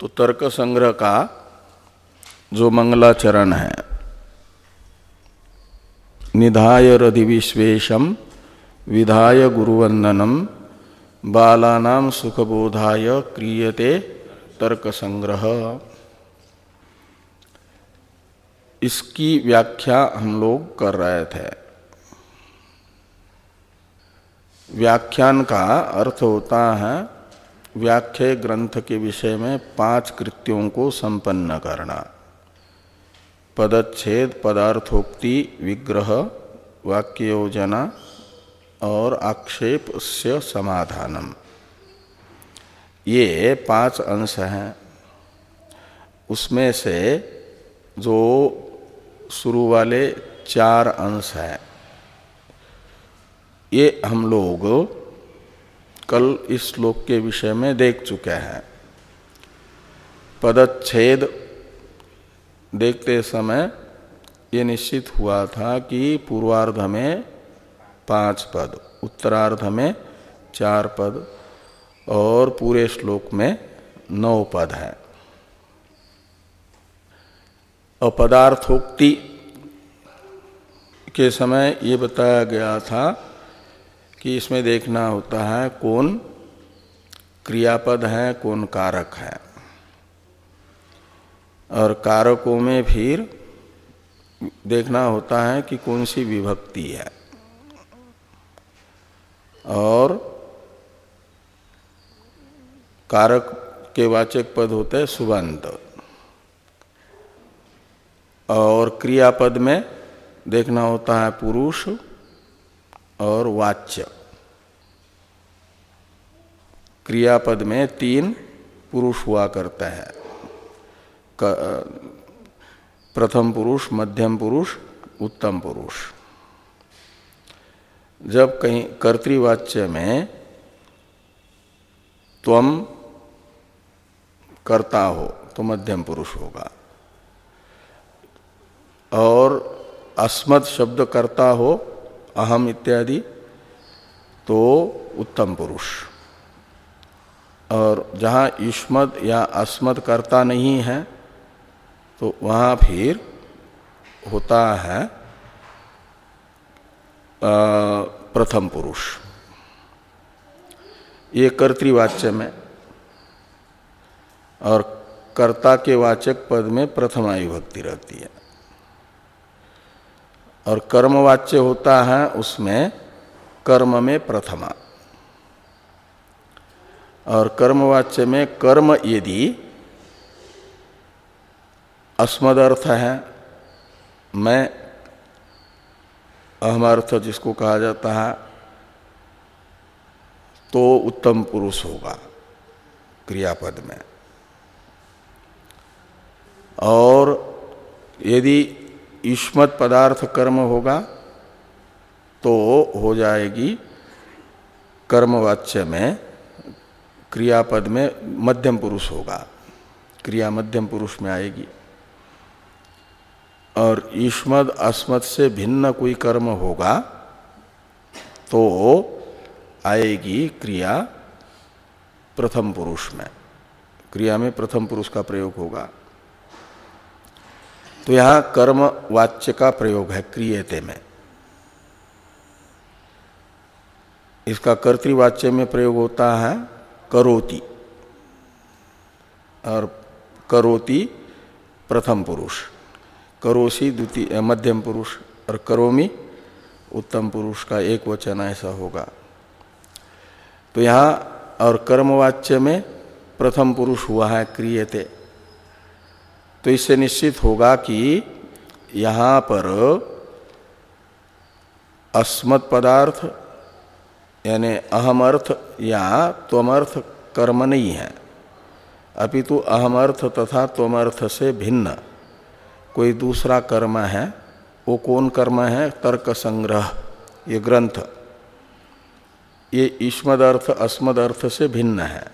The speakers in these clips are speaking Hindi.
तो तर्क संग्रह का जो मंगलाचरण है, निधाय रधिविश्वेशम विधाय गुरुवंदनम बालानाम सुखबोधाय क्रियते तर्क संग्रह। इसकी व्याख्या हम लोग कर रहे थे। व्याख्यान का अर्थ होता है व्याख्या ग्रंथ के विषय में पाँच कृत्यों को संपन्न करना। पदच्छेद, पदार्थोक्ति, विग्रह वाक्य योजना और आक्षेप से समाधानम। ये पाँच अंश हैं। उसमें से जो शुरू वाले चार अंश हैं, ये हम लोग कल इस श्लोक के विषय में देख चुके हैं। पदच्छेद देखते समय ये निश्चित हुआ था कि पूर्वार्ध में पाँच पद, उत्तरार्ध में चार पद और पूरे श्लोक में नौ पद है। और पदार्थोक्ति के समय ये बताया गया था कि इसमें देखना होता है कौन क्रियापद है, कौन कारक है। और कारकों में फिर देखना होता है कि कौन सी विभक्ति है। और कारक के वाचक पद होते हैं सुबंत और क्रियापद में देखना होता है पुरुष और वाच्य। क्रियापद में तीन पुरुष हुआ करते हैं। प्रथम पुरुष, मध्यम पुरुष, उत्तम पुरुष। जब कहीं कर्तृवाच्य में त्वम करता हो तो मध्यम पुरुष होगा। और अस्मद शब्द करता हो अहम इत्यादि तो उत्तम पुरुष। और जहाँ युष्मद या अस्मद करता नहीं है तो वहाँ फिर होता है प्रथम पुरुष। ये कर्तृवाच्य में, और कर्ता के वाचक पद में प्रथमा विभक्ति रहती है। और कर्मवाच्य होता है उसमें कर्म में प्रथमा। और कर्मवाच्य में कर्म यदि अस्मद अर्थ है, मैं अहम अर्थ जिसको कहा जाता है तो उत्तम पुरुष होगा क्रियापद में। और यदि युष्मत पदार्थ कर्म होगा तो हो जाएगी कर्मवाच्य में, क्रियापद में मध्यम पुरुष होगा। क्रिया मध्यम पुरुष में आएगी। और ईष्मद, अस्मद से भिन्न कोई कर्म होगा तो आएगी क्रिया प्रथम पुरुष में। क्रिया में प्रथम पुरुष का प्रयोग होगा। तो यहाँ कर्म वाच्य का प्रयोग है, क्रियते में। इसका कर्तृवाच्य में प्रयोग होता है करोति। और करोति प्रथम पुरुष करोसी द्वितीय मध्यम पुरुष और करोमी उत्तम पुरुष का एक वचन ऐसा होगा। तो यहाँ और कर्मवाच्य में प्रथम पुरुष हुआ है, क्रियते। तो इससे निश्चित होगा कि यहाँ पर अस्मत् पदार्थ, यानी अहम अर्थ या त्वमर्थ कर्म नहीं है। अपितु अहम अर्थ तथा त्वमर्थ से भिन्न। कोई दूसरा कर्म है, वो कौन कर्म है? तर्क संग्रह, ये ग्रंथ। ये ईष्मद अर्थ अस्मद अर्थ से भिन्न है।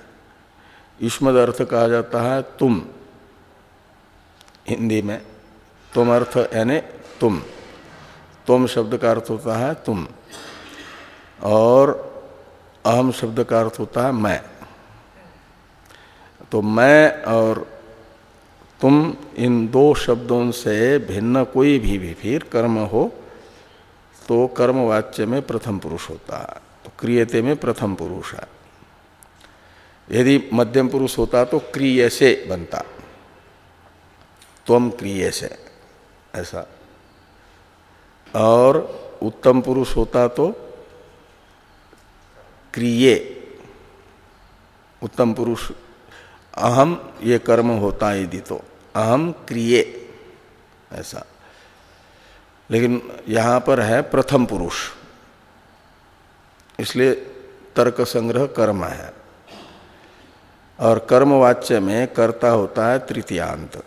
ईष्मद अर्थ कहा जाता है तुम। हिंदी में। तुम अर्थ यानी तुम। तुम शब्द का अर्थ होता है तुम। और अहम शब्द का अर्थ होता है मैं। तो मैं और तुम इन दो शब्दों से भिन्न कोई भी, भी फिर कर्म हो तो कर्मवाच्य में प्रथम पुरुष होता है तो क्रियते में प्रथम पुरुष है। यदि मध्यम पुरुष होता तो क्रिय से बनता। त्वम क्रिय से ऐसा। और उत्तम पुरुष होता तो क्रिय, उत्तम पुरुष। अहम ये कर्म होता यदि तो अहम क्रिय, ऐसा। लेकिन यहाँ पर है प्रथम पुरुष। इसलिए तर्क संग्रह कर्म है। और कर्मवाच्य में कर्ता होता है तृतीयांत।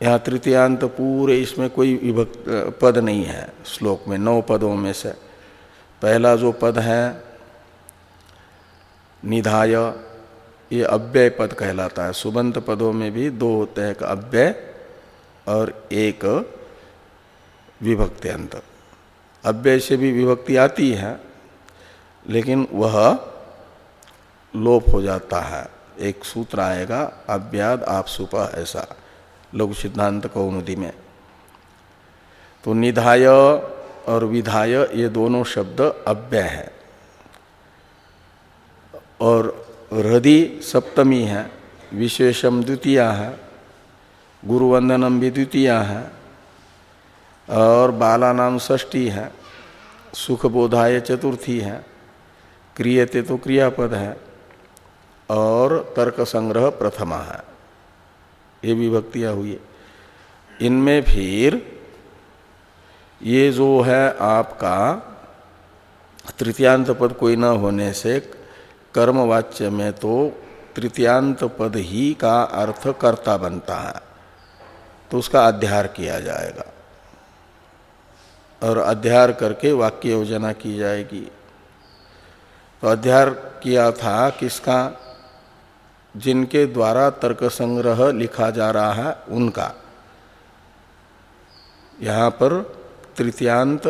यहाँ तृतीयांत पूरे इसमें कोई विभक्त पद नहीं है श्लोक में, नौ पदों में से। पहला जो पद है, निधाय, ये अव्यय पद कहलाता है। सुबंत पदों में भी दो होते हैं, एक अव्यय और एक विभक्ति अंत अव्यय से भी विभक्ति आती है, लेकिन वह लोप हो जाता है। एक सूत्र आएगा, अव्याद आप सुपा ऐसा। लघु सिद्धांत कौमुदी में। तो निधाय और विधाय, ये दोनों शब्द अव्यय है। और हृदय सप्तमी है, विशेषम द्वितीया है, गुरुवंदनम भी द्वितीया है, और बाला नाम षष्ठी है सुख बोधाय चतुर्थी है, क्रियते तो क्रियापद है, और तर्क संग्रह प्रथमा है। ये विभक्तियाँ हुई इनमें फिर ये जो है आपका तृतीयांत पद कोई न होने से कर्मवाच्य में तो तृतीयांत पद ही का अर्थ कर्ता बनता है। तो उसका अध्यार किया जाएगा। और अध्यार करके वाक्य योजना की जाएगी। तो अध्यार किया था किसका? जिनके द्वारा तर्क संग्रह लिखा जा रहा है, उनका। यहाँ पर तृतीयांत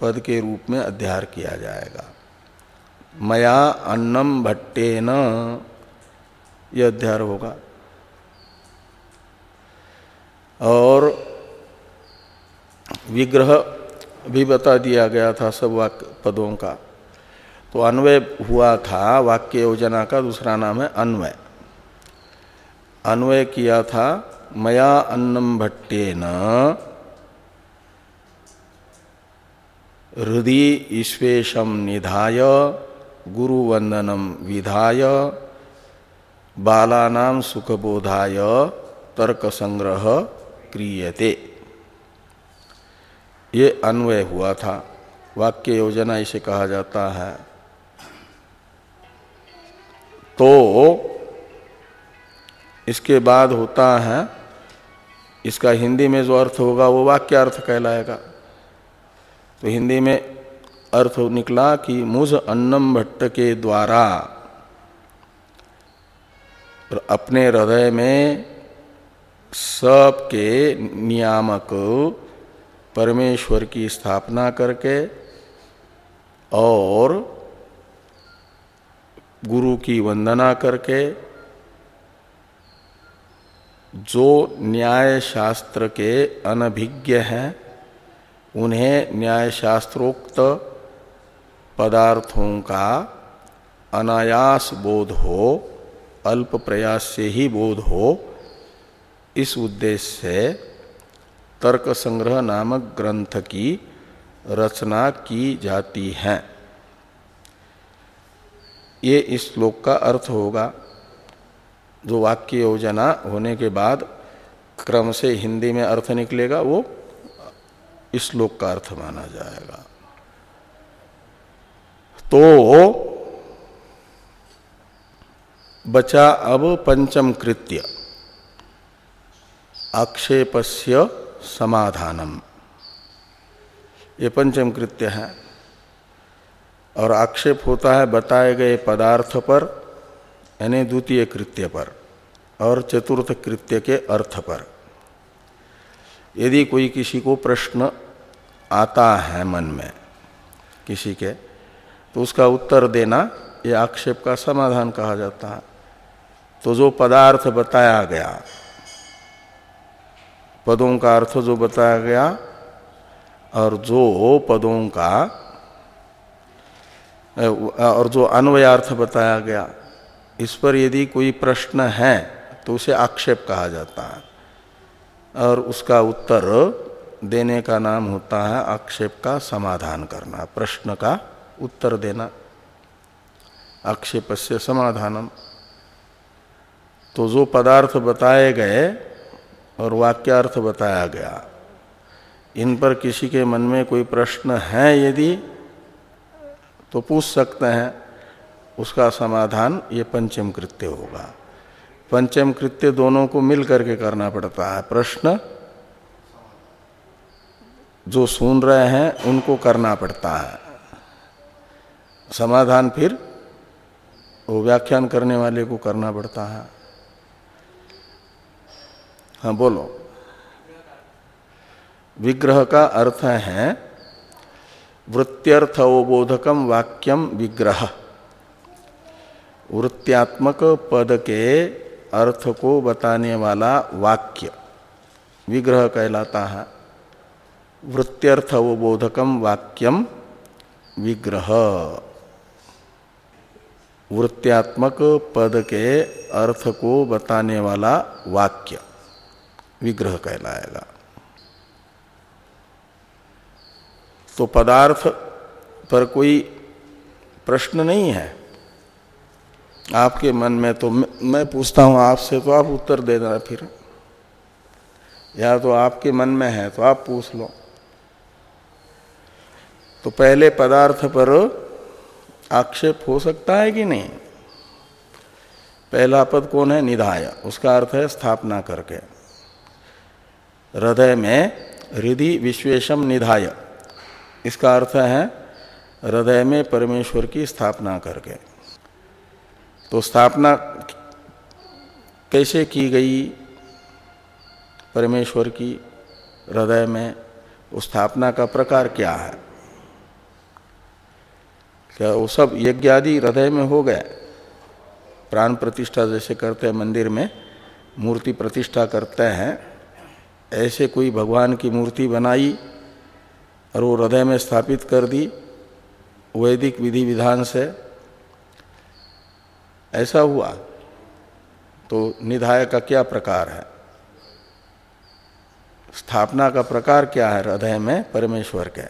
पद के रूप में अध्यार किया जाएगा। मया अन्नम भट्टे न यह अध्यार होगा। और विग्रह भी बता दिया गया था सब वाक्य पदों का। तो अन्वय हुआ था, वाक्य योजना का दूसरा नाम है अन्वय। अन्वय किया था, मया अन्नम भट्टे न हृदय ईश्वेशम निधाय, गुरुवंदनम विधाय, बालानाम सुखबोधाय, तर्क संग्रह क्रियते। ये अन्वय हुआ था। वाक्य योजना इसे कहा जाता है। तो इसके बाद होता है, इसका हिंदी में जो अर्थ होगा वो वाक्य अर्थ कहलाएगा। तो हिंदी में अर्थ निकला कि मुझ अन्नम भट्ट के द्वारा अपने हृदय में सबके नियामक परमेश्वर की स्थापना करके और गुरु की वंदना करके, जो न्याय शास्त्र के अनभिज्ञ हैं, उन्हें न्याय शास्त्रोक्त पदार्थों का अनायास बोध हो, अल्प प्रयास से ही बोध हो, इस उद्देश्य से तर्क संग्रह नामक ग्रंथ की रचना की जाती है। ये इस श्लोक का अर्थ होगा। जो वाक्य योजना होने के बाद क्रम से हिंदी में अर्थ निकलेगा, वो इस श्लोक का अर्थ माना जाएगा। तो बचा अब पंचम कृत्य। आक्षेपस्य समाधानम। ये पंचम कृत्य है। और आक्षेप होता है बताए गए पदार्थ पर, यानी द्वितीय कृत्य पर और चतुर्थ कृत्य के अर्थ पर। यदि कोई किसी को प्रश्न आता है मन में किसी के तो उसका उत्तर देना, ये आक्षेप का समाधान कहा जाता है। तो जो पदार्थ बताया गया, पदों का अर्थ जो बताया गया, और जो पदों का और जो अन्वयार्थ बताया गया, इस पर यदि कोई प्रश्न है तो उसे आक्षेप कहा जाता है। और उसका उत्तर देने का नाम होता है आक्षेप का समाधान करना, प्रश्न का उत्तर देना। आक्षेप से समाधानम। तो जो पदार्थ बताए गए और वाक्यार्थ बताया गया, इन पर किसी के मन में कोई प्रश्न है यदि तो पूछ सकते हैं, उसका समाधान ये पंचम कृत्य होगा। पंचम कृत्य दोनों को मिल करके करना पड़ता है। प्रश्न, जो सुन रहे हैं, उनको करना पड़ता है। समाधान फिर, वो व्याख्यान करने वाले को करना पड़ता है। हाँ बोलो। विग्रह का अर्थ है वृत्त्यर्थवबोधकम वाक्यम विग्रह। वृत्त्यात्मक पद के अर्थ को बताने वाला वाक्य। विग्रह कहलाता है। वृत्त्यर्थवबोधकम वाक्यम विग्रह। वृत्त्यात्मक पद के अर्थ को बताने वाला वाक्य। विग्रह कहलाएगा। तो पदार्थ पर कोई प्रश्न नहीं है। आपके मन में तो मैं पूछता हूँ आपसे तो आप उत्तर दे देना फिर। या तो आपके मन में है तो आप पूछ लो। तो पहले पदार्थ पर आक्षेप हो सकता है कि नहीं? पहला पद कौन है? निधाय। उसका अर्थ है स्थापना करके। हृदय में हृदय विश्वेशम निधाय। इसका अर्थ है, हृदय में परमेश्वर की स्थापना करके। तो स्थापना कैसे की गई? परमेश्वर की हृदय में उस स्थापना का प्रकार क्या है? क्या वो सब यज्ञ आदि हृदय में हो गए? प्राण प्रतिष्ठा जैसे करते हैं मंदिर में, मूर्ति प्रतिष्ठा करते हैं, ऐसे कोई भगवान की मूर्ति बनाई और वो हृदय में स्थापित कर दी वैदिक विधि विधान से। ऐसा हुआ। तो निधाय का क्या प्रकार है? स्थापना का प्रकार क्या है हृदय में परमेश्वर के?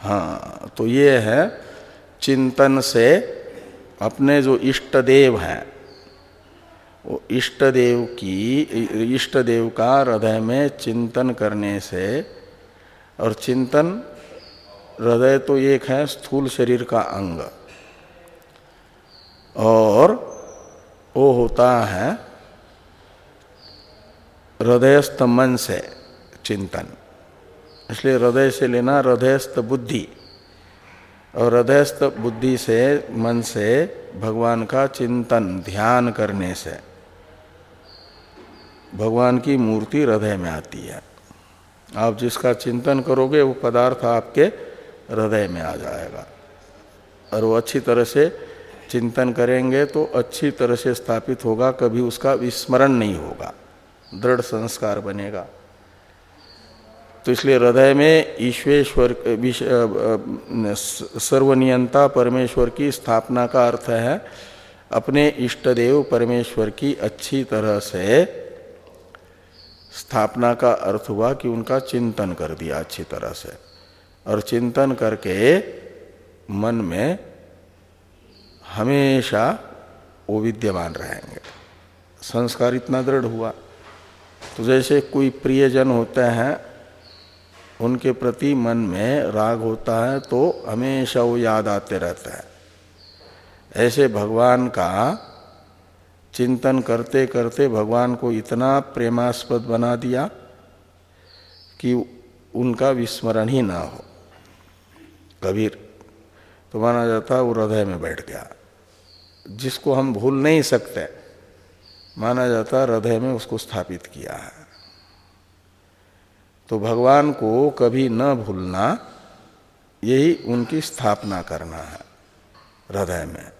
हाँ तो ये है चिंतन से अपने जो इष्ट देव हैं, वो इष्ट देव की, इष्ट देव का हृदय में चिंतन करने से और चिंतन हृदय तो एक है, स्थूल शरीर का अंग। और वो होता है हृदयस्थ मन से चिंतन। इसलिए हृदय से लेना हृदयस्थ बुद्धि। और हृदयस्थ बुद्धि से, मन से भगवान का चिंतन, ध्यान करने से भगवान की मूर्ति हृदय में आती है। आप जिसका चिंतन करोगे, वो पदार्थ आपके हृदय में आ जाएगा। और वो अच्छी तरह से चिंतन करेंगे तो अच्छी तरह से स्थापित होगा, कभी उसका विस्मरण नहीं होगा। दृढ़ संस्कार बनेगा। तो इसलिए हृदय में ईश्वेश्वर सर्वनियंता परमेश्वर की स्थापना का अर्थ है, अपने इष्ट देव परमेश्वर की अच्छी तरह से स्थापना का अर्थ हुआ कि उनका चिंतन कर दिया अच्छी तरह से। और चिंतन करके मन में हमेशा वो विद्यमान रहेंगे। संस्कार इतना दृढ़ हुआ। तो जैसे कोई प्रियजन होते हैं, उनके प्रति मन में राग होता है तो हमेशा वो याद आते रहता है। ऐसे भगवान का चिंतन करते करते भगवान को इतना प्रेमास्पद बना दिया कि उनका विस्मरण ही ना हो। कबीर तो माना जाता है वो हृदय में बैठ गया। जिसको हम भूल नहीं सकते, माना जाता हृदय में उसको स्थापित किया है। तो भगवान को कभी न भूलना, यही उनकी स्थापना करना है, हृदय में।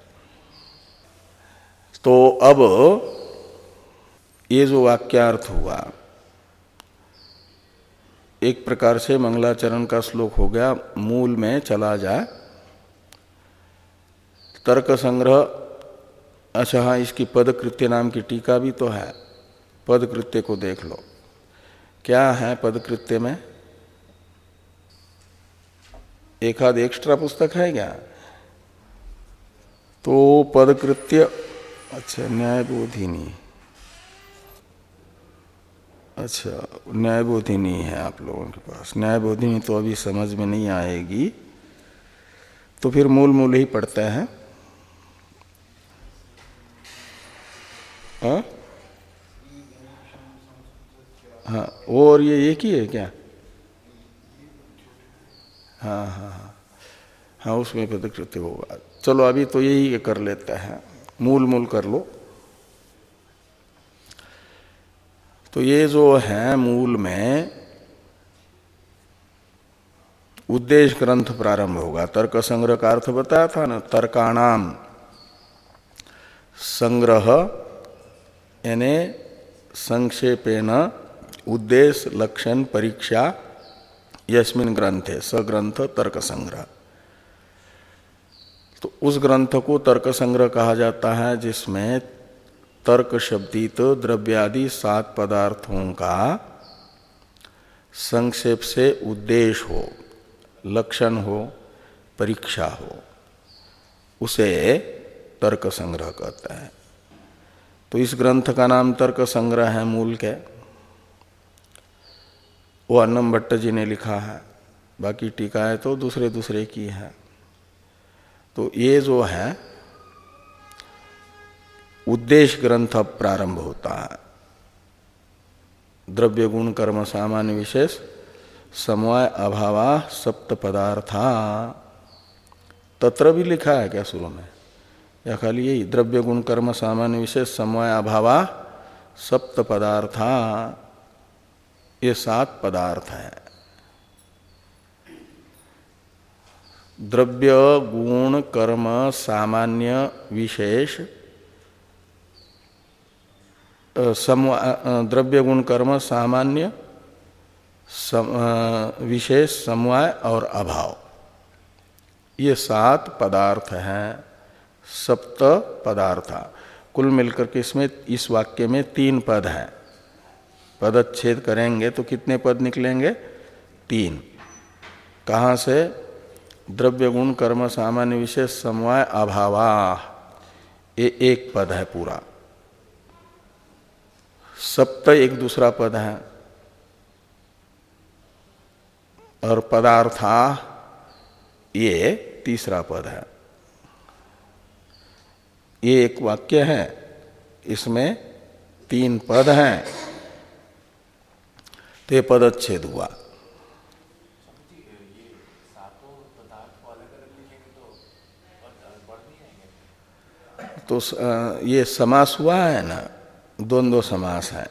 तो अब ये जो वाक्यार्थ हुआ, एक प्रकार से मंगलाचरण का श्लोक हो गया, मूल में चला जाए तर्क संग्रह अच्छा हाँ इसकी पदकृत्य नाम की टीका भी तो है पदकृत्य को देख लो। क्या है पदकृत्य में? एक आध एक्स्ट्रा पुस्तक है क्या? तो पदकृत्य अच्छा न्यायबोधिनी। अच्छा न्यायबोधिनी है आप लोगों के पास। न्यायबोधिनी तो अभी समझ में नहीं आएगी तो फिर मूल मूल ही पढ़ते हैं। हाँ? हाँ और ये एक ही है क्या? हाँ हाँ हाँ। हाँ उसमें पदकृत्य होगा। चलो, अभी तो यही कर लेते हैं। मूल मूल कर लो। तो ये जो है मूल में, उद्देश्य ग्रंथ प्रारंभ होगा। तर्क संग्रह का अर्थ बताया था ना, तर्काणाम। संग्रह, यानी संक्षेपेन उद्देश्य, लक्षण, परीक्षा, यस्मिन ग्रंथे, सग्रंथ, तर्क संग्रह। तो उस ग्रंथ को तर्क संग्रह कहा जाता है, जिसमें तर्क शब्दित द्रव्यादि सात पदार्थों का संक्षेप से उद्देश्य हो, लक्षण हो, परीक्षा हो, उसे तर्क संग्रह कहते हैं। तो इस ग्रंथ का नाम तर्क संग्रह है, मूल के। वो अन्नम भट्ट जी ने लिखा है, बाकी टीकाएँ तो दूसरे दूसरे की है। तो ये जो है, उद्देश्य ग्रंथ प्रारंभ होता है। द्रव्य गुण कर्म सामान्य विशेष समय अभावा सप्त पदार्था। तत्र भी लिखा है क्या शुरू में? या खाली यही, द्रव्य गुण कर्म सामान्य विशेष समय अभावा सप्त पदार्था, ये सात पदार्थ हैं। द्रव्य गुण कर्म सामान्य विशेष द्रव्य गुण कर्म सामान्य सम, विशेष समवाय और अभाव। ये सात पदार्थ हैं सप्त पदार्थ। कुल मिलकर के इसमें इस वाक्य में तीन पद हैं। पदच्छेद करेंगे तो कितने पद निकलेंगे? तीन। कहाँ से? द्रव्य गुण कर्म, सामान्य, विशेष, समवाय, अभावा। ये एक पद है पूरा। सप्त एक दूसरा पद है। और पदार्था ये तीसरा पद है। ये एक वाक्य है। इसमें तीन पद हैं। तो ये पदच्छेद हुआ। तो ये समास हुआ है ना? द्वंद्व समास है।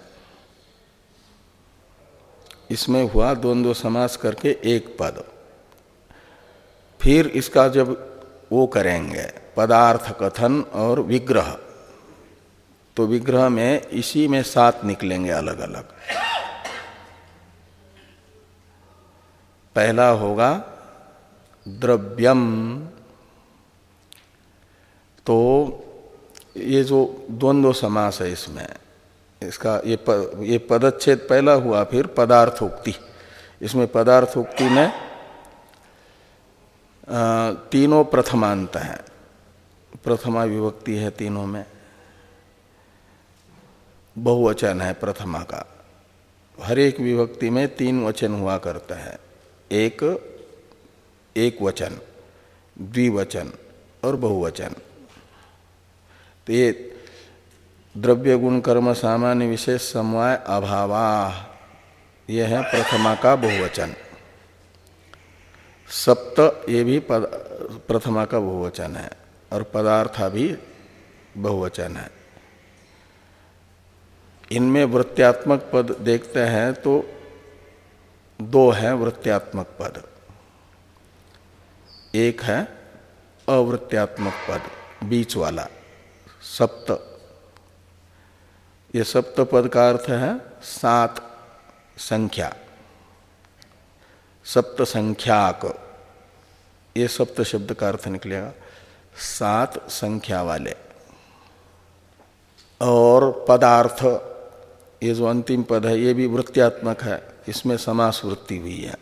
इसमें हुआ द्वंद्व समास करके एक पद। फिर इसका जब वो करेंगे, पदार्थ कथन और विग्रह तो विग्रह में इसी में सात निकलेंगे अलग अलग पहला होगा, द्रव्यम तो ये जो द्वंद्व समास है इसमें इसका ये प, ये पदच्छेद पहला हुआ फिर पदार्थोक्ति। इसमें पदार्थोक्ति में तीनों प्रथमांत हैं। प्रथमा विभक्ति है तीनों में। बहुवचन है प्रथमा का। हर एक विभक्ति में तीन वचन हुआ करता है। एक एक वचन द्विवचन और बहुवचन। ये द्रव्य गुण कर्म सामान्य विशेष समवाय अभावा। यह है प्रथमा का बहुवचन। सप्त ये भी प्रथमा का बहुवचन है और पदार्था भी बहुवचन है। इनमें वृत्त्यात्मक पद देखते हैं तो दो है वृत्त्यात्मक पद। एक है अवृत्त्यात्मक पद, बीच वाला। सप्त। ये सप्त पद का अर्थ है सात संख्या। सप्त संख्याक। ये सप्त शब्द का अर्थ निकलेगा। सात संख्या वाले। और पदार्थ, ये जो अंतिम पद है, ये भी वृत्त्यात्मक है। इसमें समास वृत्ति हुई है।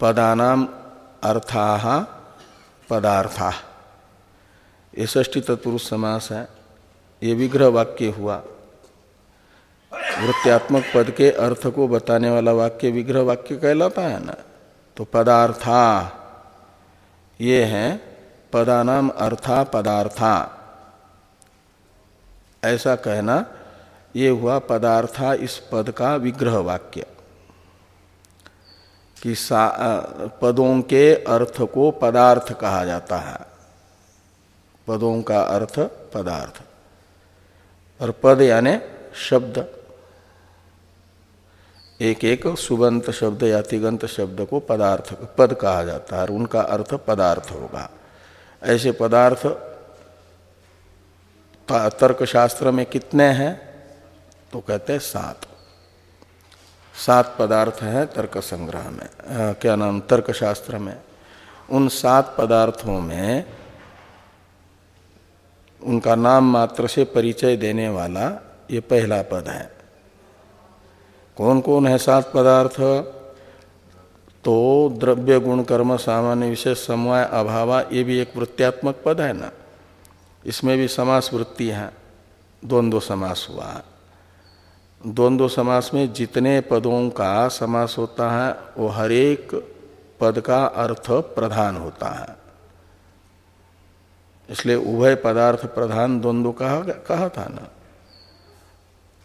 पदानाम अर्था पदार्था। ये ष्टी तत्पुरुष समास है। ये विग्रह वाक्य हुआ। वृत्त्यात्मक पद के अर्थ को बताने वाला वाक्य विग्रह वाक्य कहलाता है ना? तो पदार्था। ये है पदानाम अर्था, पदार्था। ऐसा कहना, ये हुआ पदार्था इस पद का विग्रह वाक्य। कि पदों के अर्थ को पदार्थ कहा जाता है। पदों का अर्थ पदार्थ। और पद यानी शब्द। एक एक सुबंत शब्द या तिगंत शब्द को पदार्थ पद कहा जाता है और उनका अर्थ पदार्थ होगा। ऐसे पदार्थ तर्कशास्त्र में कितने हैं? तो कहते हैं सात। सात पदार्थ हैं तर्क संग्रह में आ, क्या नाम? तर्कशास्त्र में। उन सात पदार्थों में उनका नाम मात्र से परिचय देने वाला ये पहला पद है। कौन कौन है सात पदार्थ? तो द्रव्य, गुण, कर्म, सामान्य, विशेष, समवाय, अभावा, ये भी एक वृत्त्यात्मक पद है ना? इसमें भी समास वृत्ति है। द्वंद्व समास हुआ। है द्वंद्व समास में जितने पदों का समास होता है, वो हरेक पद का अर्थ प्रधान होता है। इसलिए उभय पदार्थ प्रधान द्वंद्व कहा कहा था ना।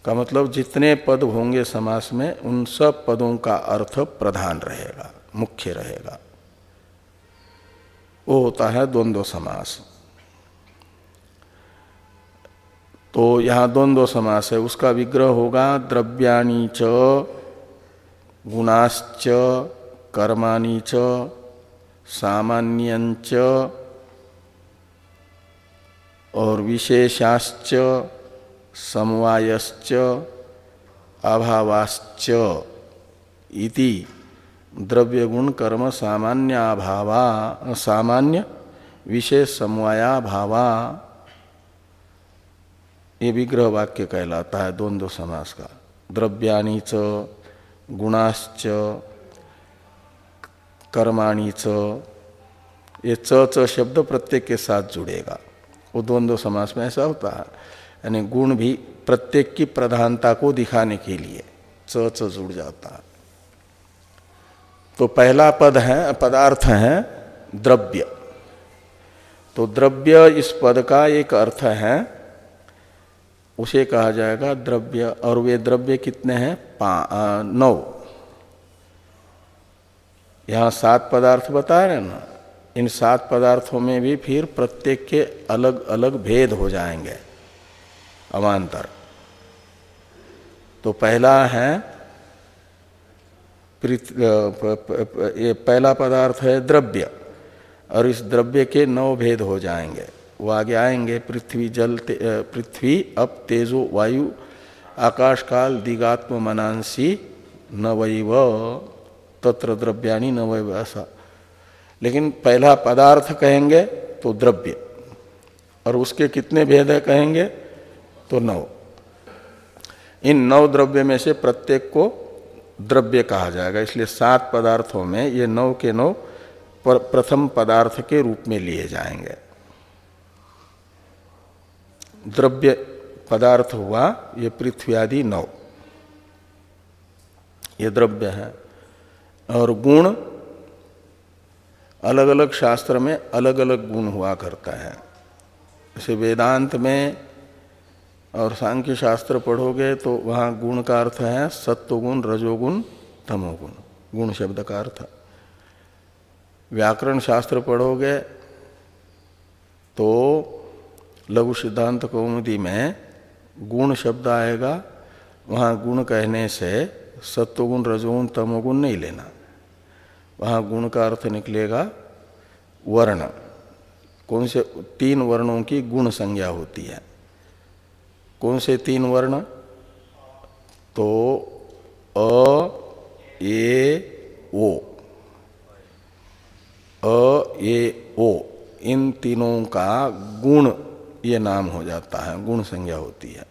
का मतलब जितने पद होंगे समास में, उन सब पदों का अर्थ प्रधान रहेगा, मुख्य रहेगा। वो होता है द्वंद्व समास। तो यहाँ द्वंद्व समास है, उसका विग्रह होगा द्रव्याणी च, गुणाश्च, कर्माणी च सामान्यंच और विशेषाश्च समवायश्च अभावाश्च इति द्रव्य गुण कर्म सामान्य अभावा सामान्य विशेष समवाया भावा ये विग्रह वाक्य कहलाता है द्वंद्व समास का। द्रव्याणी च, गुणाश्च, कर्माणी च, ये च शब्द प्रत्येक के साथ जुड़ेगा। वो द्वंद्व समास में ऐसा होता है। यानी गुण भी प्रत्येक की प्रधानता को दिखाने के लिए च च जुड़ जाता है। तो पहला पद है, पदार्थ है द्रव्य। तो द्रव्य इस पद का एक अर्थ है, उसे कहा जाएगा द्रव्य। और वे द्रव्य कितने हैं? नौ। यहाँ सात पदार्थ बता रहे ना। इन सात पदार्थों में भी फिर प्रत्येक के अलग अलग भेद हो जाएँगे। अमांतर। तो पहला है ये पहला पदार्थ है द्रव्य। और इस द्रव्य के नौ भेद हो जाएँगे। वो आगे आएँगे, पृथ्वी, जल पृथ्वी, अप, तेजो, वायु, आकाश, काल, दिगात्म, मनांसी न वैव तत्र द्रव्याणी, नवैव ऐसा लेकिन पहला पदार्थ कहेंगे तो द्रव्य। और उसके कितने भेद है कहेंगे तो नौ। इन नौ द्रव्य में से प्रत्येक को द्रव्य कहा जाएगा। इसलिए सात पदार्थों में ये नौ के नौ प्रथम पदार्थ के रूप में लिए जाएँगे। द्रव्य पदार्थ हुआ ये पृथ्वी आदि नौ। ये द्रव्य है। और गुण अलग अलग शास्त्र में अलग अलग गुण हुआ करता है। जैसे वेदांत में और सांख्य शास्त्र पढ़ोगे तो वहाँ गुण का अर्थ है सत्वगुण, रजोगुण, तमोगुण। गुण शब्द का अर्थ। व्याकरण शास्त्र पढ़ोगे तो लघु सिद्धांत कौमुदी में गुण शब्द आएगा। वहाँ गुण कहने से सत्वगुण, रजोगुण, तमोगुण नहीं लेना। वहाँ गुण का अर्थ निकलेगा वर्ण। कौन से तीन वर्णों की गुण संज्ञा होती है? कौन से तीन वर्ण? तो अ, ए, ओ। अ, ए, ओ। इन तीनों का गुण ये नाम हो जाता है, गुण संज्ञा होती है।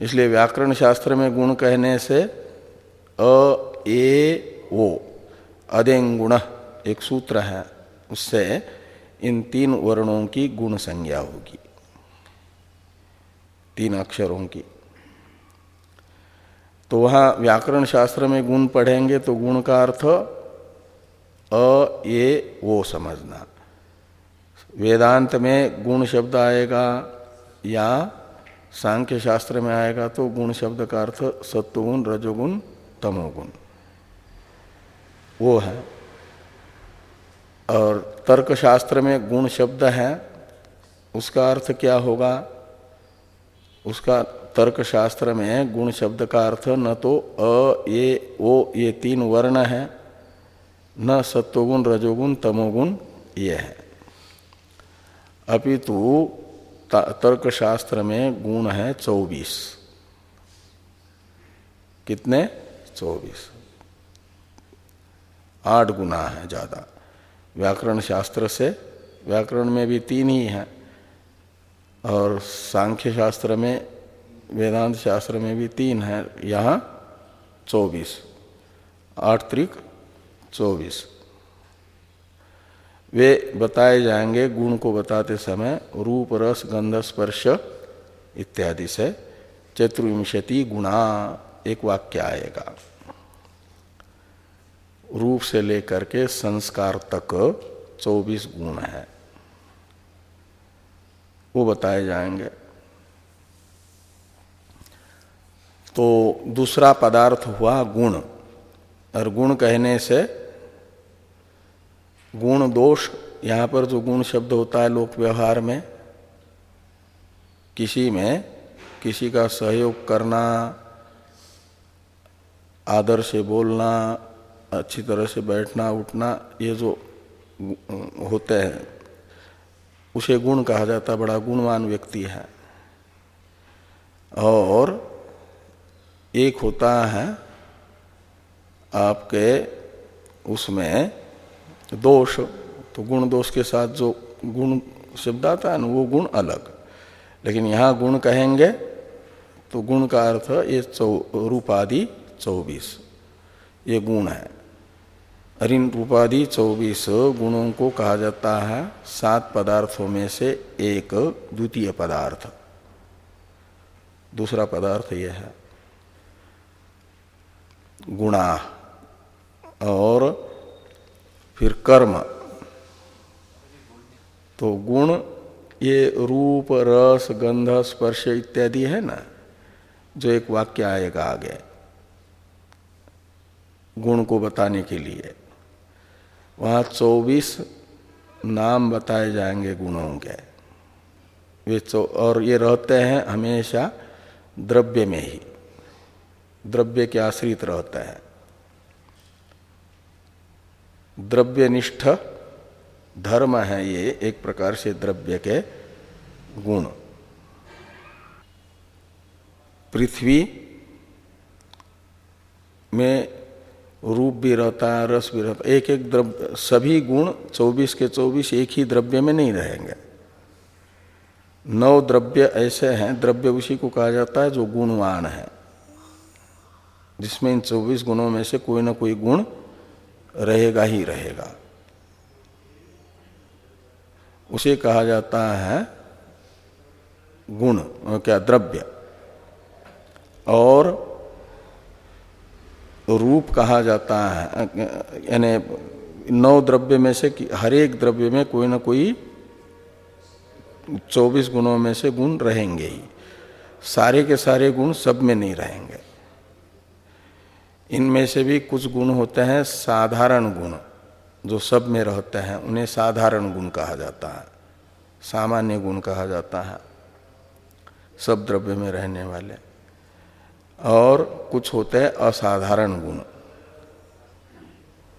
इसलिए व्याकरण शास्त्र में गुण कहने से अ, ए, ओ। अदेंगुण, एक सूत्र है, उससे इन तीन वर्णों की गुण संज्ञा होगी। तीन अक्षरों की। तो वहाँ व्याकरण शास्त्र में गुण पढ़ेंगे तो गुण का अर्थ अ ये वो समझना। वेदांत में गुण शब्द आएगा या सांख्य शास्त्र में आएगा तो गुण शब्द का अर्थ सत्वगुण, रजोगुण, तमोगुण। वो है। और तर्क शास्त्र में गुण शब्द है, उसका अर्थ क्या होगा? उसका तर्क शास्त्र में गुण शब्द का अर्थ न तो अ, ये ओ ये तीन वर्ण है, न सत्वगुण, रजोगुण, तमोगुण, ये है। अपितु तर्क शास्त्र में गुण है चौबीस। कितने? चौबीस। आठ गुना है ज़्यादा। व्याकरण शास्त्र से, व्याकरण में भी तीन ही हैं। और सांख्य शास्त्र में, वेदांत शास्त्र में भी तीन है। यहाँ चौबीस आठ त्रिक चौबीस। वे बताए जाएँगे गुण को बताते समय, रूप, रस, गंध, स्पर्श इत्यादि से। चतुर्विंशति गुणा एक वाक्य आएगा। रूप से लेकर के संस्कार तक 24 गुण है। वो बताए जाएँगे। तो दूसरा पदार्थ हुआ गुण। और गुण कहने से गुण दोष, यहाँ पर जो गुण शब्द होता है लोक व्यवहार में, किसी में किसी का सहयोग करना, आदर से बोलना अच्छी तरह से बैठना, उठना, ये जो होते हैं, उसे गुण कहा जाता है, बड़ा गुणवान व्यक्ति है। और एक होता है, आपके उसमें दोष तो गुण दोष के साथ जो गुण शब्द आता है ना, वो गुण अलग। लेकिन यहाँ गुण कहेंगे तो गुण का अर्थ ये चौ, रूपादि चौबीस, ये गुण है। ऋण रूपादि चौबीस गुणों को कहा जाता है, सात पदार्थों में से एक द्वितीय पदार्थ। दूसरा पदार्थ यह है, गुणा और फिर कर्म। तो गुण, ये रूप, रस, गंध, स्पर्श इत्यादि है ना, जो एक वाक्य आएगा आगे, गुण को बताने के लिए। वहाँ चौबीस नाम बताए जाएँगे गुणों के। वे और ये रहते हैं हमेशा द्रव्य में ही। द्रव्य के आश्रित रहते हैं। द्रव्यनिष्ठ धर्म है ये, एक प्रकार से द्रव्य के गुण। पृथ्वी में रूप भी रहता है, रस भी रहता एक एक द्रव्य, सभी गुण 24 के 24 एक ही द्रव्य में नहीं रहेंगे। नौ द्रव्य ऐसे हैं, द्रव्य उसी को कहा जाता है जो गुणवान है। जिसमें इन 24 गुणों में से कोई ना कोई गुण रहेगा ही रहेगा। उसे कहा जाता है गुण, क्या, द्रव्य। और रूप कहा जाता है, यानी नौ द्रव्य में से हर एक द्रव्य में कोई ना कोई चौबीस गुणों में से गुण रहेंगे ही। सारे के सारे गुण सब में नहीं रहेंगे। इनमें से भी कुछ गुण होते हैं साधारण गुण, जो सब में रहते हैं, उन्हें साधारण गुण कहा जाता है, सामान्य गुण कहा जाता है, सब द्रव्य में रहने वाले। और कुछ होते हैं असाधारण गुण।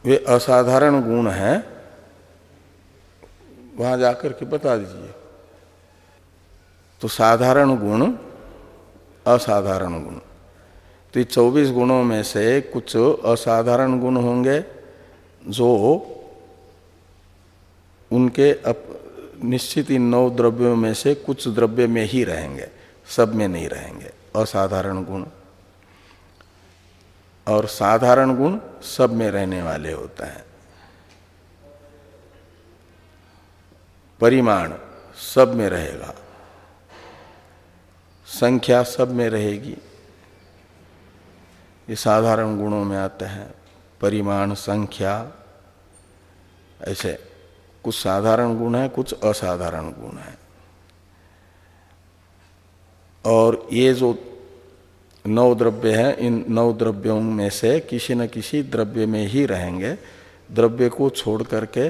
वे असाधारण गुण हैं। वहाँ जाकर के बता दीजिए। तो साधारण गुण असाधारण गुण। तो ये चौबीस गुणों में से कुछ असाधारण गुण होंगे जो उनके अप, निश्चित इन नौ द्रव्यों में से कुछ द्रव्य में ही रहेंगे सब में नहीं रहेंगे। असाधारण गुण। और साधारण गुण सब में रहने वाले होते हैं। परिमाण सब में रहेगा। संख्या सब में रहेगी। ये साधारण गुणों में आते हैं। परिमाण, संख्या, ऐसे कुछ साधारण गुण है, कुछ असाधारण गुण है। और ये जो नौ द्रव्य हैं, इन नौ द्रव्यों में से किसी न किसी द्रव्य में ही रहेंगे। द्रव्य को छोड़ करके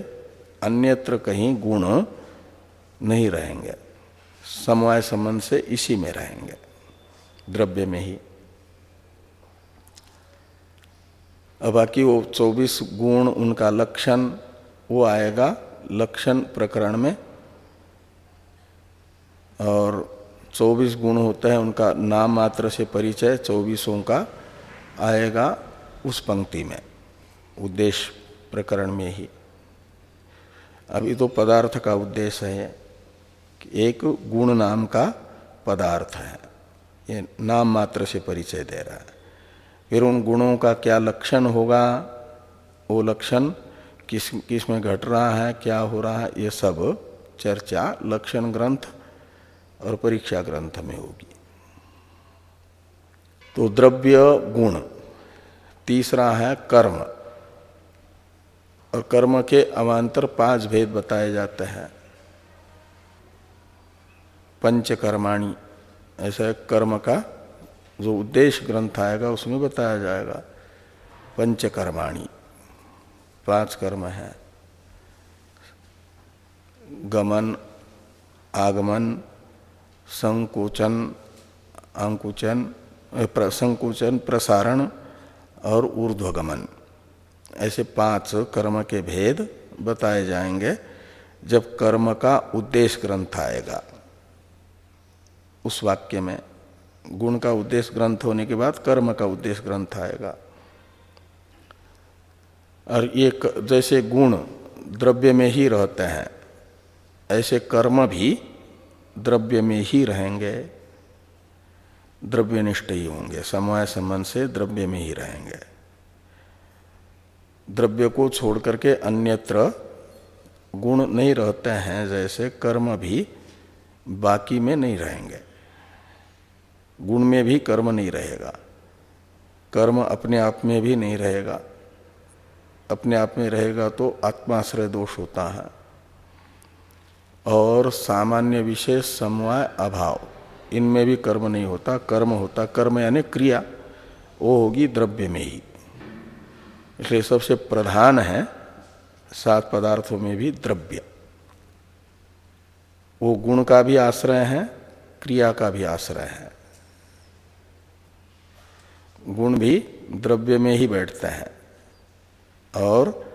अन्यत्र कहीं गुण नहीं रहेंगे। समवाय संबंध से इसी में रहेंगे, द्रव्य में ही। अब बाकी वो चौबीस गुण, उनका लक्षण वो आएगा, लक्षण प्रकरण में। और चौबीस गुण होता है, उनका नाम मात्र से परिचय चौबीसों का आएगा उस पंक्ति में, उद्देश्य प्रकरण में ही। अभी तो पदार्थ का उद्देश्य है, कि एक गुण नाम का पदार्थ है, ये नाम मात्र से परिचय दे रहा है। फिर उन गुणों का क्या लक्षण होगा, वो लक्षण किस किसमें घट रहा है, क्या हो रहा है, ये सब चर्चा, लक्षण ग्रंथ और परीक्षा ग्रंथ में होगी। तो द्रव्य गुण, तीसरा है कर्म। और कर्म के अवान्तर पाँच भेद बताए जाते हैं। पंचकर्माणी, ऐसा कर्म का जो उद्देश्य ग्रंथ आएगा, उसमें बताया जाएगा। पंचकर्माणी, पाँच कर्म है। गमन, आगमन संकोचन, अंकुचन संकुचन, प्रसारण और ऊर्ध्वगमन। ऐसे पाँच कर्म के भेद बताए जाएँगे जब कर्म का उद्देश्य ग्रंथ आएगा। उस वाक्य में गुण का उद्देश्य ग्रंथ होने के बाद कर्म का उद्देश्य ग्रंथ आएगा। और ये जैसे गुण द्रव्य में ही रहते हैं, ऐसे कर्म भी द्रव्य में ही रहेंगे, द्रव्यनिष्ठ ही होंगे, समय संबंध से द्रव्य में ही रहेंगे। द्रव्य को छोड़ करके अन्यत्र गुण नहीं रहते हैं, जैसे कर्म भी बाकी में नहीं रहेंगे। गुण में भी कर्म नहीं रहेगा। कर्म अपने आप में भी नहीं रहेगा। अपने आप में रहेगा तो आत्माश्रय दोष होता है। और सामान्य विशेष समवाय अभाव। इनमें भी कर्म नहीं होता, कर्म होता, कर्म यानी क्रिया, वो होगी द्रव्य में ही। इसलिए सबसे प्रधान है सात पदार्थों में भी द्रव्य। वो गुण का भी आश्रय है, क्रिया का भी आश्रय है। गुण भी द्रव्य में ही बैठते हैं। और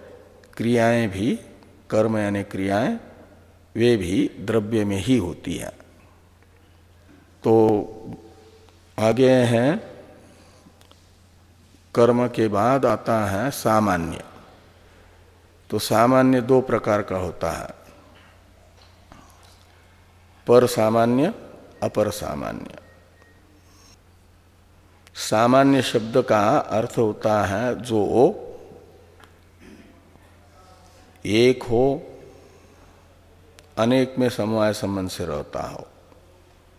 क्रियाएँ भी, कर्म यानी क्रियाएँ वे भी द्रव्य में ही होती है। तो आगे हैं, कर्म के बाद आता है सामान्य। तो सामान्य दो प्रकार का होता है। पर सामान्य, अपर सामान्य। सामान्य शब्द का अर्थ होता है जो एक हो अनेक में समवाय संबंध से रहता हो।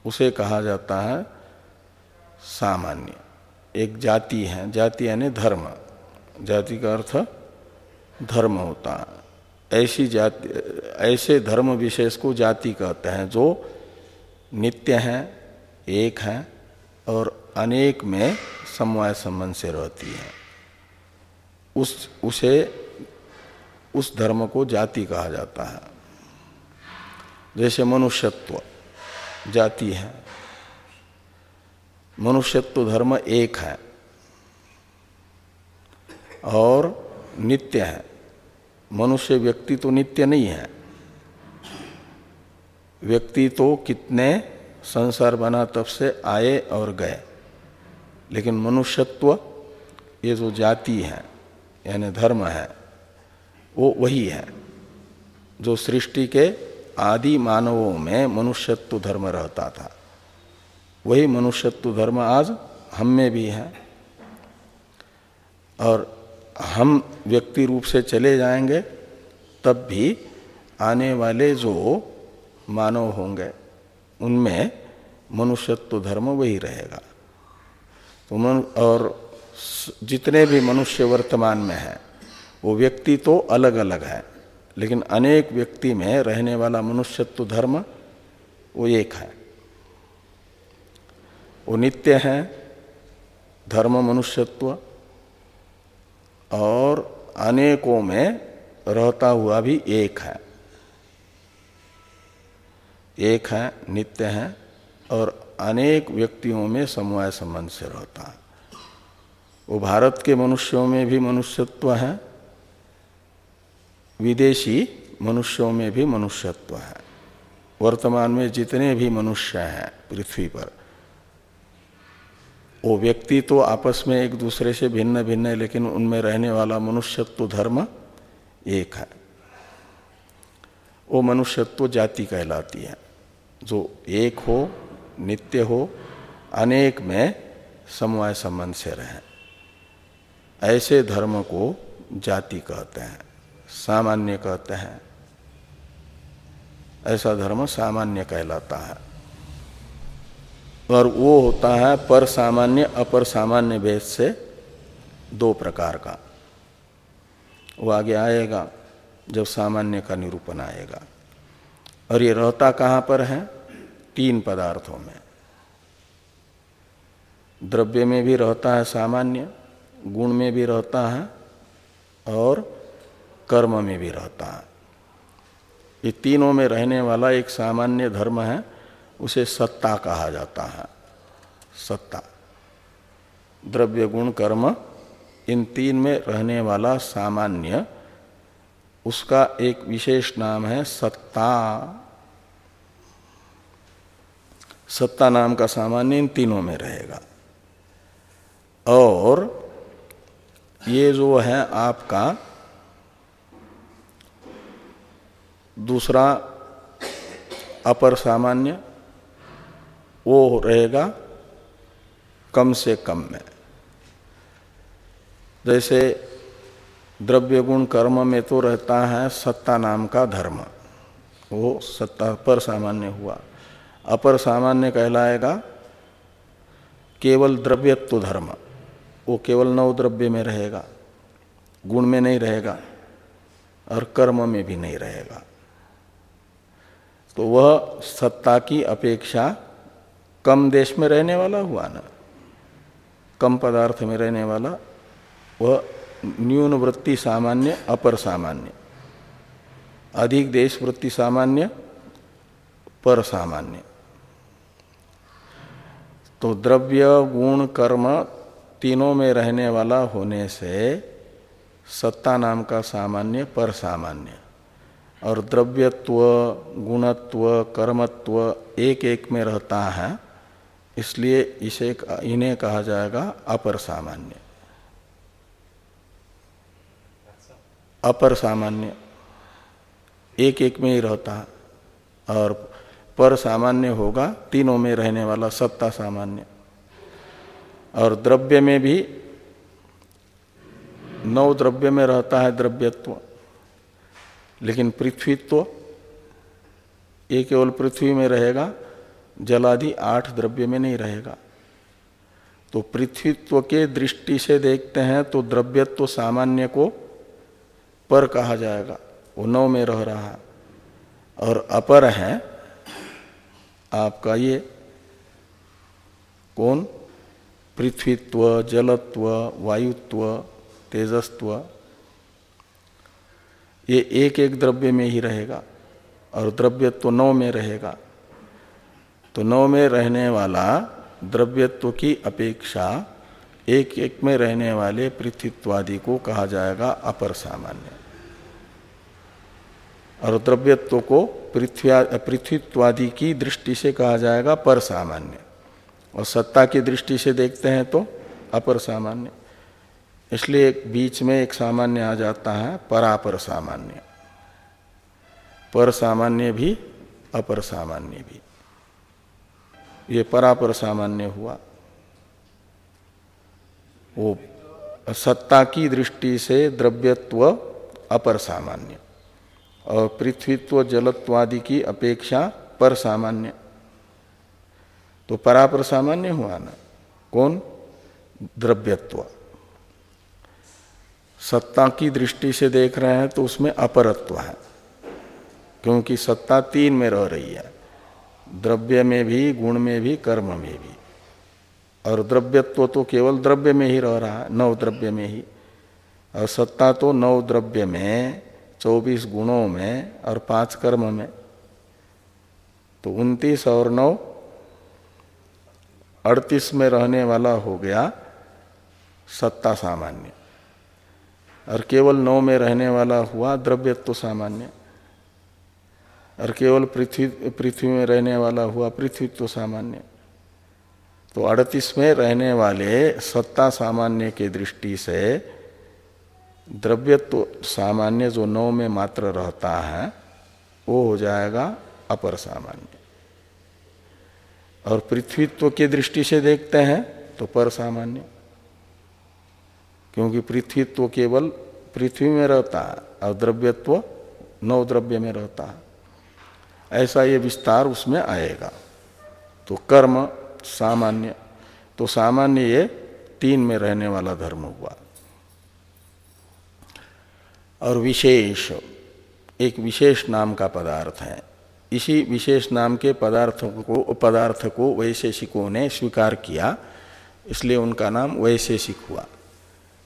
उसे कहा जाता है सामान्य। एक जाति है, जाति यानी धर्म। जाति का अर्थ धर्म होता है। ऐसी जाति, ऐसे धर्म विशेष को जाति कहते हैं, जो नित्य हैं, एक हैं और अनेक में समवाय संबंध से रहती है। उस, उसे, उस धर्म को जाति कहा जाता है। जैसे मनुष्यत्व जाति है। मनुष्यत्व धर्म एक है और नित्य है। मनुष्य व्यक्ति तो नित्य नहीं है। व्यक्ति तो कितने संसार बना तब से आए और गए। लेकिन मनुष्यत्व ये जो जाति है, यानी धर्म है, वो वही है, जो सृष्टि के आदि मानवों में मनुष्यत्व धर्म रहता था। वही मनुष्यत्व धर्म आज हम में भी है। और हम व्यक्ति रूप से चले जाएँगे, तब भी आने वाले जो मानव होंगे, उनमें मनुष्यत्व धर्म वही रहेगा। तो मन, और जितने भी मनुष्य वर्तमान में हैं, वो व्यक्ति तो अलग अलग है। लेकिन अनेक व्यक्ति में रहने वाला मनुष्यत्व धर्म वो एक है। वो नित्य है, धर्म मनुष्यत्व, और अनेकों में रहता हुआ भी एक है। एक है, नित्य है, और अनेक व्यक्तियों में समवाय संबंध से रहता है। वो भारत के मनुष्यों में भी मनुष्यत्व है विदेशी मनुष्यों में भी मनुष्यत्व है। वर्तमान में जितने भी मनुष्य हैं पृथ्वी पर, वो व्यक्ति तो आपस में एक दूसरे से भिन्न भिन्न है, लेकिन उनमें रहने वाला मनुष्यत्व धर्म एक है। वो मनुष्यत्व जाति कहलाती है। जो एक हो, नित्य हो, अनेक में समवाय संबंध से रहे। ऐसे धर्म को जाति कहते हैं। सामान्य कहते हैं। ऐसा धर्म सामान्य कहलाता है। और वो होता है पर सामान्य, अपर सामान्य भेद से दो प्रकार का। वो आगे आएगा जब सामान्य का निरूपण आएगा। और ये रहता कहाँ पर है? तीन पदार्थों में। द्रव्य में भी रहता है सामान्य, गुण में भी रहता है और कर्म में भी रहता है। ये तीनों में रहने वाला एक सामान्य धर्म है, उसे सत्ता कहा जाता है। सत्ता। द्रव्य गुण कर्म, इन तीन में रहने वाला सामान्य, उसका एक विशेष नाम है सत्ता। सत्ता नाम का सामान्य इन तीनों में रहेगा। और ये जो है आपका दूसरा अपर सामान्य, वो रहेगा कम से कम में। जैसे द्रव्य गुण कर्म में तो रहता है सत्ता नाम का धर्म, वो सत्ता पर सामान्य हुआ। अपर सामान्य कहलाएगा केवल द्रव्यत्व धर्म, वो केवल नव द्रव्य में रहेगा, गुण में नहीं रहेगा और कर्म में भी नहीं रहेगा। तो वह सत्ता की अपेक्षा कम देश में रहने वाला हुआ ना। कम पदार्थ में रहने वाला, वह न्यून वृत्ति सामान्य, अपर सामान्य। अधिक देश वृत्ति सामान्य, पर सामान्य। तो द्रव्य, गुण, कर्म तीनों में रहने वाला होने से सत्ता नाम का सामान्य, पर सामान्य। और द्रव्यत्व, गुणत्व, कर्मत्व एक एक में रहता है, इसलिए इसे इन्हें कहा जाएगा अपर सामान्य। अपर सामान्य एक एक में ही रहता है, और पर सामान्य होगा तीनों में रहने वाला सत्ता सामान्य। और द्रव्य में भी नौ द्रव्य में रहता है द्रव्यत्व। लेकिन पृथ्वीत्व ये केवल पृथ्वी में रहेगा, जलादि आठ द्रव्य में नहीं रहेगा। तो पृथ्वीत्व के दृष्टि से देखते हैं तो द्रव्यत्व सामान्य को पर कहा जाएगा, वो नौ में रह रहा है। और अपर है, आपका ये कौन? पृथ्वीत्व, जलत्व, वायुत्व तेजस्व ये एक एक द्रव्य में ही रहेगा और द्रव्यत्व नौ में रहेगा। तो नौ में रहने वाला द्रव्यत्व की अपेक्षा एक एक में रहने वाले पृथ्वीत्वादि को कहा जाएगा अपर सामान्य। और द्रव्यत्व को पृथ्वी पृथ्वीत्वादि की दृष्टि से कहा जाएगा पर सामान्य। और सत्ता की दृष्टि से देखते हैं तो अपर सामान्य। इसलिए एक बीच में एक सामान्य आ जाता है, परापर सामान्य। पर सामान्य भी, अपर सामान्य भी। ये परापर सामान्य हुआ। वो सत्ता की दृष्टि से द्रव्यत्व अपर सामान्य। और पृथ्वीत्व, जलत्वादि की अपेक्षा पर सामान्य। तो परापर सामान्य हुआ ना? कौन? द्रव्यत्व। सत्ता की दृष्टि से देख रहे हैं तो उसमें अपरत्व है, क्योंकि सत्ता तीन में रह रही है, द्रव्य में भी, गुण में भी, कर्म में भी। और द्रव्यत्व तो केवल द्रव्य में ही रह रहा है, नव द्रव्य में ही। और सत्ता तो नव द्रव्य में, चौबीस गुणों में और पाँच कर्म में। तो उनतीस और नौ अड़तीस में रहने वाला हो गया सत्ता सामान्य। और केवल नौ में रहने वाला हुआ द्रव्यत्व सामान्य। और केवल पृथ्वी पृथ्वी में रहने वाला हुआ पृथ्वीत्व सामान्य। तो अड़तीस में रहने वाले सत्ता सामान्य के दृष्टि से द्रव्यत्व सामान्य जो नौ में मात्र रहता है, वो हो जाएगा अपर सामान्य। और पृथ्वीत्व की दृष्टि से देखते हैं तो पर सामान्य। क्योंकि पृथ्वीत्व केवल पृथ्वी में रहता है और द्रव्यत्व नौ द्रव्य में रहता है। ऐसा ये विस्तार उसमें आएगा। तो कर्म सामान्य तो सामान्य ये तीन में रहने वाला धर्म हुआ। और विशेष, एक विशेष नाम का पदार्थ है। इसी विशेष नाम के पदार्थ को पदार्थ को वैशेषिकों ने स्वीकार किया, इसलिए उनका नाम वैशेषिक हुआ।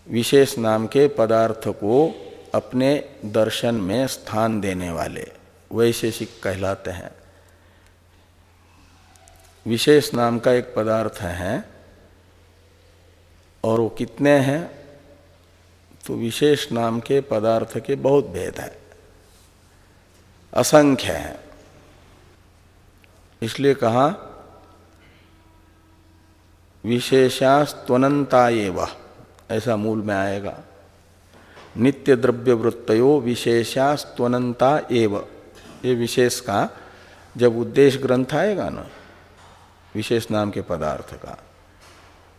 विशेष नाम के पदार्थ को अपने दर्शन में स्थान देने वाले, वैशेषिक कहलाते हैं। विशेष नाम का एक पदार्थ है, और वो कितने हैं तो विशेष नाम के पदार्थ के बहुत भेद है। असंख्य है। इसलिए कहा विशेषास्तनता वह ऐसा मूल में आएगा। नित्य द्रव्य वृत्तयो विशेषास्तनता एव। ये विशेष का जब उद्देश्य ग्रंथ आएगा ना, विशेष नाम के पदार्थ का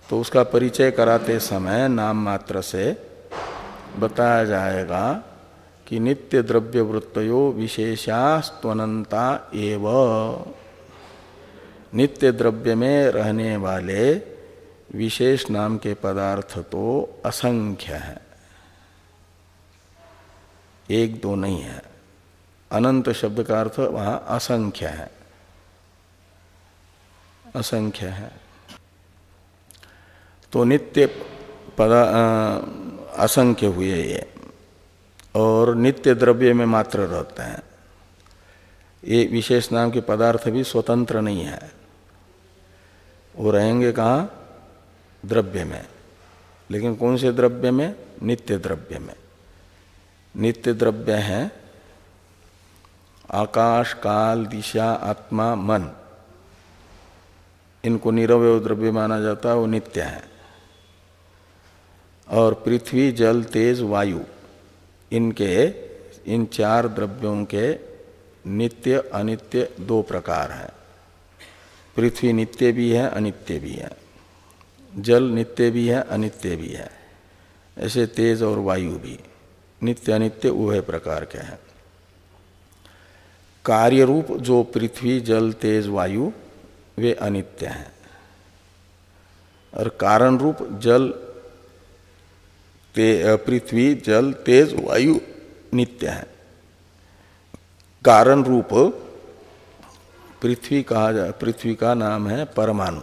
तो उसका परिचय कराते समय नाम मात्र से बताया जाएगा कि नित्य द्रव्य वृत्तयो विशेषास्तनता एव। नित्य द्रव्य में रहने वाले विशेष नाम के पदार्थ तो असंख्य है। एक दो नहीं है। अनंत शब्द का अर्थ वहाँ असंख्य है। असंख्य है। तो नित्य पदा असंख्य हुए ये। और नित्य द्रव्य में मात्र रहते हैं। ये विशेष नाम के पदार्थ भी स्वतंत्र नहीं है। वो रहेंगे कहाँ? द्रव्य में। लेकिन कौन से द्रव्य में? नित्य द्रव्य में। नित्य द्रव्य है आकाश, काल, दिशा, आत्मा, मन। इनको निरवय द्रव्य माना जाता है, वो नित्य है। और पृथ्वी, जल, तेज, वायु, इनके, इन चार द्रव्यों के नित्य, अनित्य दो प्रकार हैं। पृथ्वी नित्य भी है, अनित्य भी है। जल नित्य भी है, अनित्य भी है। ऐसे तेज और वायु भी। नित्य अनित्य उभय प्रकार के हैं। कार्य रूप जो पृथ्वी, जल, तेज, वायु, वे अनित्य हैं। और कारण रूप जल पृथ्वी, जल, तेज, वायु नित्य है। कारण रूप पृथ्वी कहा जाए पृथ्वी का नाम है परमाणु।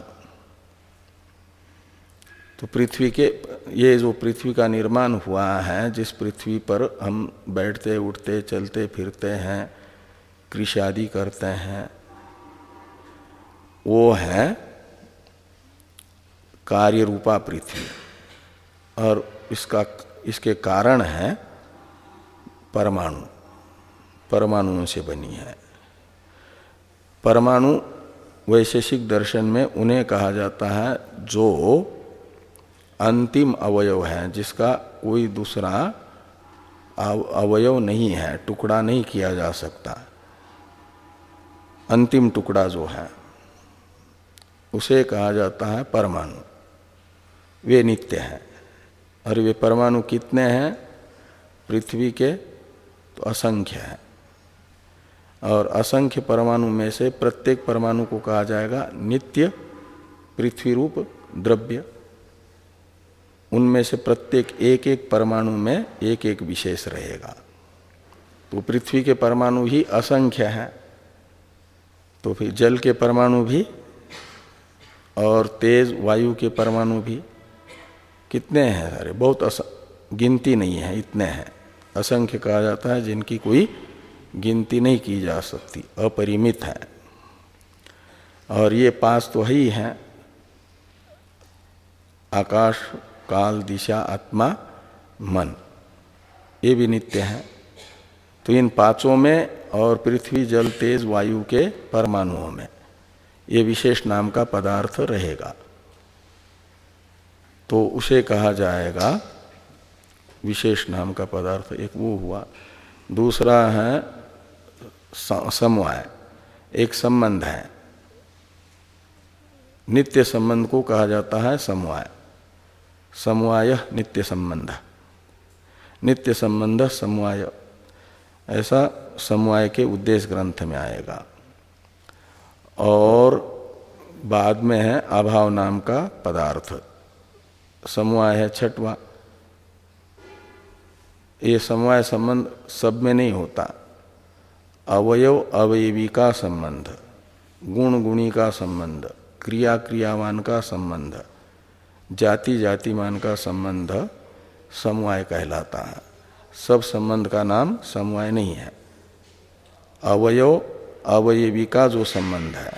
तो पृथ्वी के, ये जो पृथ्वी का निर्माण हुआ है, जिस पृथ्वी पर हम बैठते, उठते, चलते, फिरते हैं कृषि आदि करते हैं, वो है कार्य रूपा पृथ्वी। और इसका, इसके कारण है परमाणु, परमाणुओं से बनी है। परमाणु वैशेषिक दर्शन में उन्हें कहा जाता है जो अंतिम अवयव है, जिसका कोई दूसरा अवयव नहीं है, टुकड़ा नहीं किया जा सकता। अंतिम टुकड़ा जो है, उसे कहा जाता है परमाणु। वे नित्य हैं, और वे परमाणु कितने हैं? पृथ्वी के तो असंख्य है। और असंख्य परमाणु में से प्रत्येक परमाणु को कहा जाएगा नित्य, पृथ्वी रूप, द्रव्य। उनमें से प्रत्येक एक एक परमाणु में एक एक विशेष रहेगा। तो पृथ्वी के परमाणु ही असंख्य हैं तो फिर जल के परमाणु भी और तेज वायु के परमाणु भी। कितने हैं सारे? बहुत अस, गिनती नहीं है, इतने हैं। असंख्य कहा जाता है, जिनकी कोई गिनती नहीं की जा सकती, अपरिमित है। और ये पास तो ही हैं। आकाश काल, दिशा, आत्मा, मन। ये भी नित्य है। तो इन पाँचों में और पृथ्वी, जल, तेज, वायु के परमाणुओं में ये विशेष नाम का पदार्थ रहेगा। तो उसे कहा जाएगा, विशेष नाम का पदार्थ एक वो हुआ। दूसरा है समवाय। एक संबंध है। नित्य संबंध को कहा जाता है समवाय। समवाय नित्य संबंध। नित्य संबंध समवाय। ऐसा समवाय के उद्देश्य ग्रंथ में आएगा। और बाद में है अभाव नाम का पदार्थ। समवाय है छठवा। ये समवाय संबंध सब में नहीं होता। अवयव अवयवी का संबंध, गुण गुणी का संबंध, क्रिया क्रियावान का संबंध। जाति जातिमान का संबंध समवाय कहलाता है। सब संबंध का नाम समवाय नहीं है। अवयव, अवयवी का जो संबंध है।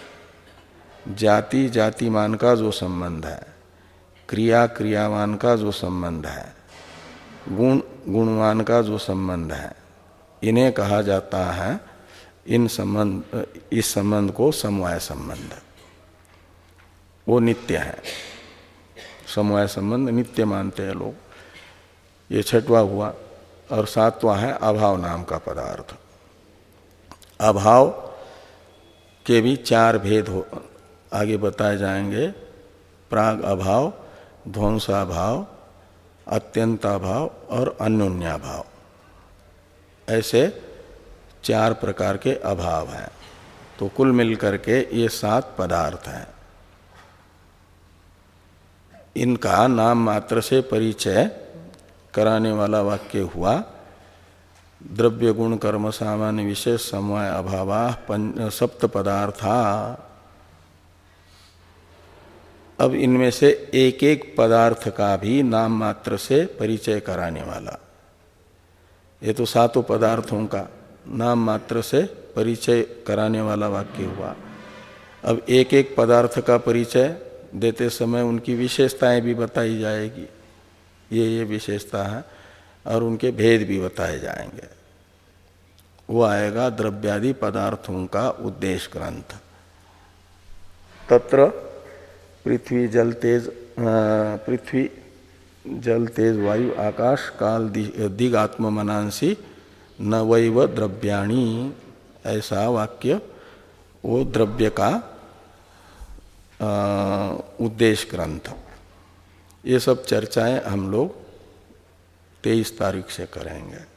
जाति जातिमान का जो संबंध है। क्रिया क्रियावान का जो संबंध है। गुण, गुणवान का जो संबंध है। इन्हें कहा जाता है, इन संबंध, इस संबंध को समवाय संबंध। वो नित्य है। समवाय संबंध, नित्य मानते हैं लोग। ये छठवा हुआ और सातवां है अभाव नाम का पदार्थ। अभाव के भी चार भेद हो, आगे बताए जाएँगे। प्राग अभाव, ध्वंसाभाव, अत्यंताभाव और अन्योन्याभाव। ऐसे चार प्रकार के अभाव हैं। तो कुल मिलकर के ये सात पदार्थ हैं। इनका नाम मात्र से परिचय कराने वाला वाक्य हुआ, द्रव्य गुण कर्म सामान्य विशेष समय अभावा सप्त पदार्था। अब इनमें से एक एक पदार्थ का भी नाम मात्र से परिचय कराने वाला। ये तो सातों पदार्थों का नाम मात्र से परिचय कराने वाला वाक्य हुआ। अब एक एक पदार्थ का परिचय देते समय उनकी विशेषताएँ भी बताई जाएगी। ये ये विशेषता है, और उनके भेद भी बताए जाएँगे। वो आएगा द्रव्यादि पदार्थों का उद्देश्य ग्रंथ। तत्र पृथ्वी, जल, तेज पृथ्वी, जल, तेज, वायु, आकाश, काल दिग, आत्म, मनांसी, न वैव द्रव्याणी। ऐसा वाक्य वो द्रव्य का उद्देश्य ग्रंथ। ये सब चर्चाएँ हम लोग तेईस तारीख से करेंगे।